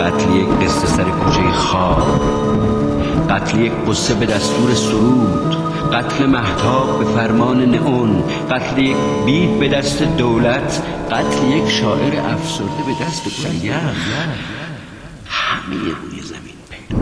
قتل یک قصه سر کوچه خواب. قتل یک قصه به دستور سرود. قتل محتاب به فرمان نئون. قتل یک بیت به دست دولت. قتل یک شاعر افسرده به دست یخ همه روی زمین پیدا.